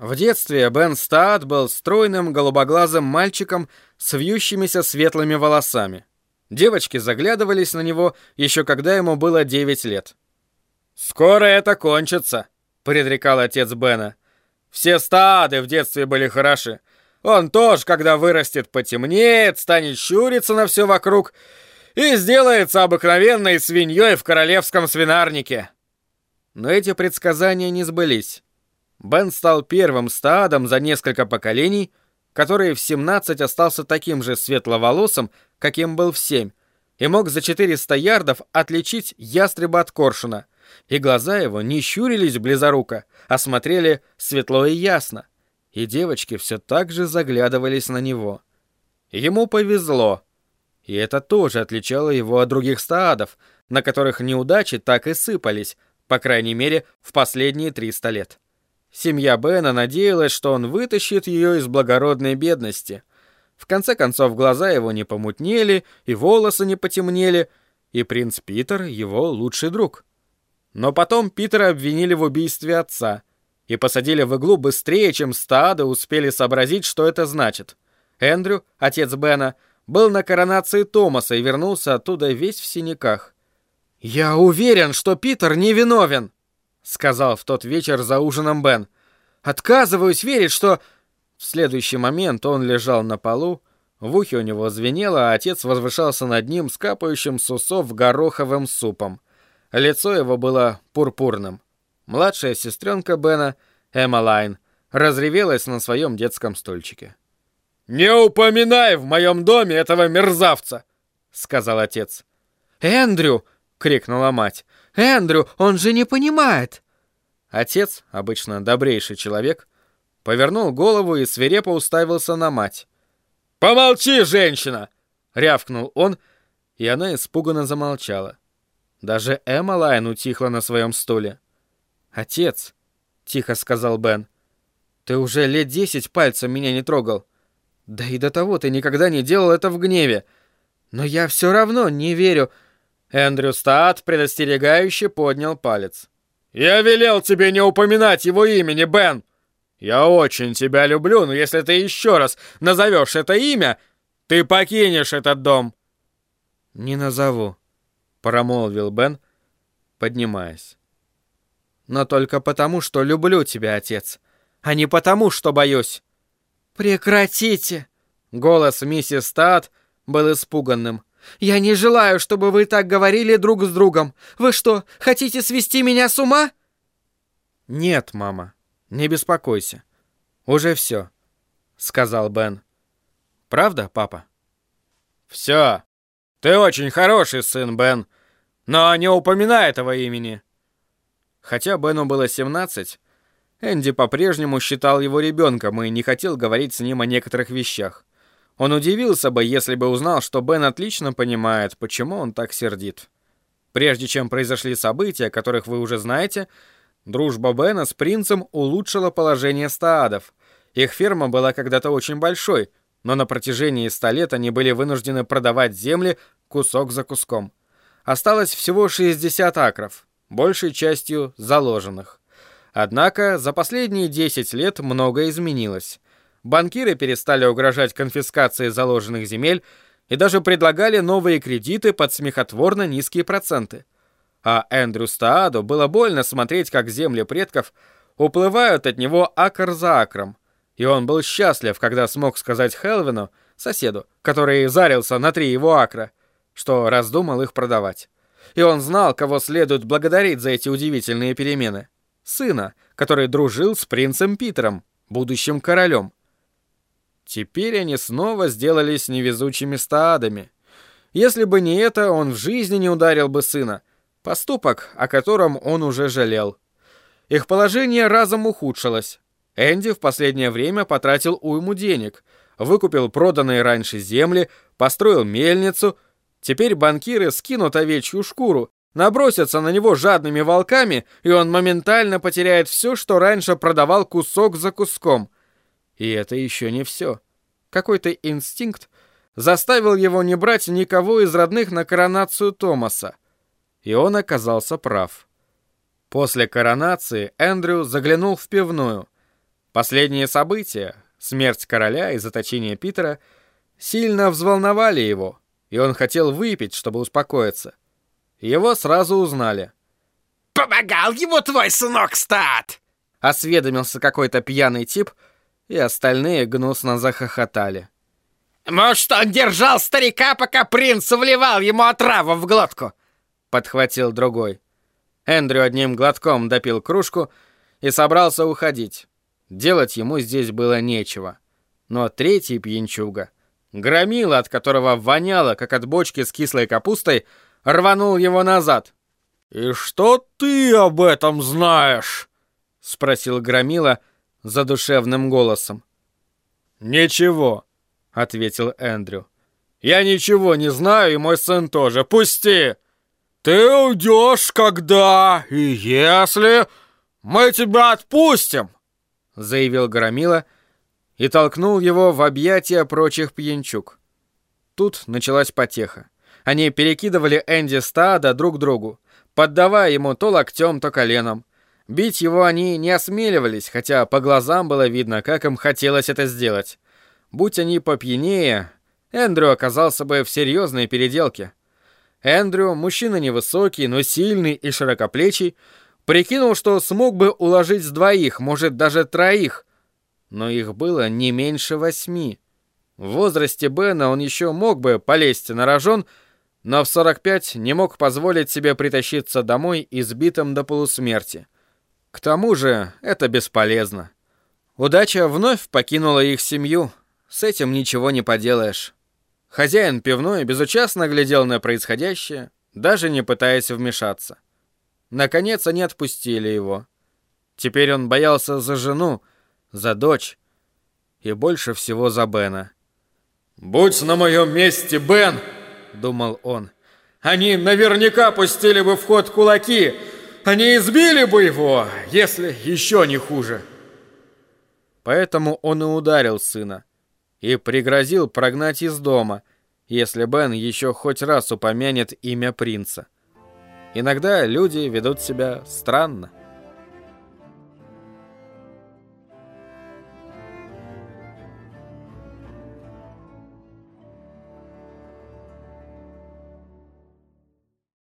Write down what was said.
В детстве Бен Стаат был стройным голубоглазым мальчиком с вьющимися светлыми волосами. Девочки заглядывались на него еще когда ему было 9 лет. «Скоро это кончится», — предрекал отец Бена. «Все стады в детстве были хороши. Он тоже, когда вырастет, потемнеет, станет щуриться на все вокруг и сделается обыкновенной свиньей в королевском свинарнике». Но эти предсказания не сбылись. Бен стал первым стадом за несколько поколений, который в 17 остался таким же светловолосым, каким был в 7, и мог за 400 ярдов отличить ястреба от коршуна, и глаза его не щурились близоруко, а смотрели светло и ясно, и девочки все так же заглядывались на него. Ему повезло, и это тоже отличало его от других стаадов, на которых неудачи так и сыпались, по крайней мере, в последние 300 лет. Семья Бена надеялась, что он вытащит ее из благородной бедности. В конце концов, глаза его не помутнели, и волосы не потемнели, и принц Питер — его лучший друг. Но потом Питера обвинили в убийстве отца и посадили в иглу быстрее, чем стадо успели сообразить, что это значит. Эндрю, отец Бена, был на коронации Томаса и вернулся оттуда весь в синяках. «Я уверен, что Питер невиновен!» — сказал в тот вечер за ужином Бен. «Отказываюсь верить, что...» В следующий момент он лежал на полу, в ухе у него звенело, а отец возвышался над ним с капающим с усов гороховым супом. Лицо его было пурпурным. Младшая сестренка Бена, Эммалайн, разревелась на своем детском стульчике. «Не упоминай в моем доме этого мерзавца!» — сказал отец. «Эндрю!» — крикнула мать. Эндрю, он же не понимает!» Отец, обычно добрейший человек, повернул голову и свирепо уставился на мать. «Помолчи, женщина!» — рявкнул он, и она испуганно замолчала. Даже Эмма Лайн утихла на своем стуле. «Отец», — тихо сказал Бен, — «ты уже лет десять пальцем меня не трогал. Да и до того ты никогда не делал это в гневе. Но я все равно не верю, Эндрю Стат предостерегающе поднял палец. «Я велел тебе не упоминать его имени, Бен! Я очень тебя люблю, но если ты еще раз назовешь это имя, ты покинешь этот дом!» «Не назову», — промолвил Бен, поднимаясь. «Но только потому, что люблю тебя, отец, а не потому, что боюсь». «Прекратите!» Голос миссис Стат был испуганным. «Я не желаю, чтобы вы так говорили друг с другом. Вы что, хотите свести меня с ума?» «Нет, мама, не беспокойся. Уже все», — сказал Бен. «Правда, папа?» «Все. Ты очень хороший сын, Бен, но не упоминай этого имени». Хотя Бену было 17, Энди по-прежнему считал его ребенком и не хотел говорить с ним о некоторых вещах. Он удивился бы, если бы узнал, что Бен отлично понимает, почему он так сердит. Прежде чем произошли события, о которых вы уже знаете, дружба Бена с принцем улучшила положение стаадов. Их ферма была когда-то очень большой, но на протяжении ста лет они были вынуждены продавать земли кусок за куском. Осталось всего 60 акров, большей частью заложенных. Однако за последние 10 лет многое изменилось банкиры перестали угрожать конфискацией заложенных земель и даже предлагали новые кредиты под смехотворно низкие проценты. А Эндрю Стааду было больно смотреть, как земли предков уплывают от него акр за акром. И он был счастлив, когда смог сказать Хелвину, соседу, который зарился на три его акра, что раздумал их продавать. И он знал, кого следует благодарить за эти удивительные перемены. Сына, который дружил с принцем Питером, будущим королем. Теперь они снова сделались невезучими стадами. Если бы не это, он в жизни не ударил бы сына. Поступок, о котором он уже жалел. Их положение разом ухудшилось. Энди в последнее время потратил уйму денег, выкупил проданные раньше земли, построил мельницу. Теперь банкиры скинут овечью шкуру, набросятся на него жадными волками, и он моментально потеряет все, что раньше продавал кусок за куском — и это еще не все. Какой-то инстинкт заставил его не брать никого из родных на коронацию Томаса. И он оказался прав. После коронации Эндрю заглянул в пивную. Последние события, смерть короля и заточение Питера, сильно взволновали его, и он хотел выпить, чтобы успокоиться. Его сразу узнали. «Помогал ему твой сынок, Стат!» Осведомился какой-то пьяный тип, и остальные гнусно захохотали. «Может, он держал старика, пока принц вливал ему отраву в глотку?» Подхватил другой. Эндрю одним глотком допил кружку и собрался уходить. Делать ему здесь было нечего. Но третий пьянчуга, громила, от которого воняло, как от бочки с кислой капустой, рванул его назад. «И что ты об этом знаешь?» — спросил громила задушевным голосом. «Ничего», — ответил Эндрю. «Я ничего не знаю, и мой сын тоже. Пусти! Ты уйдешь, когда и если мы тебя отпустим!» Заявил Громила и толкнул его в объятия прочих пьянчук. Тут началась потеха. Они перекидывали Энди стада друг другу, поддавая ему то локтем, то коленом. Бить его они не осмеливались, хотя по глазам было видно, как им хотелось это сделать. Будь они попьянее, Эндрю оказался бы в серьезной переделке. Эндрю, мужчина невысокий, но сильный и широкоплечий, прикинул, что смог бы уложить с двоих, может, даже троих. Но их было не меньше восьми. В возрасте Бена он еще мог бы полезть на рожон, но в 45 не мог позволить себе притащиться домой избитым до полусмерти. К тому же это бесполезно. Удача вновь покинула их семью, с этим ничего не поделаешь. Хозяин пивной безучастно глядел на происходящее, даже не пытаясь вмешаться. Наконец они отпустили его. Теперь он боялся за жену, за дочь и больше всего за Бена. «Будь на моем месте, Бен!» — думал он. «Они наверняка пустили бы в ход кулаки! Они избили бы его, если еще не хуже!» Поэтому он и ударил сына и пригрозил прогнать из дома, если Бен еще хоть раз упомянет имя принца. Иногда люди ведут себя странно.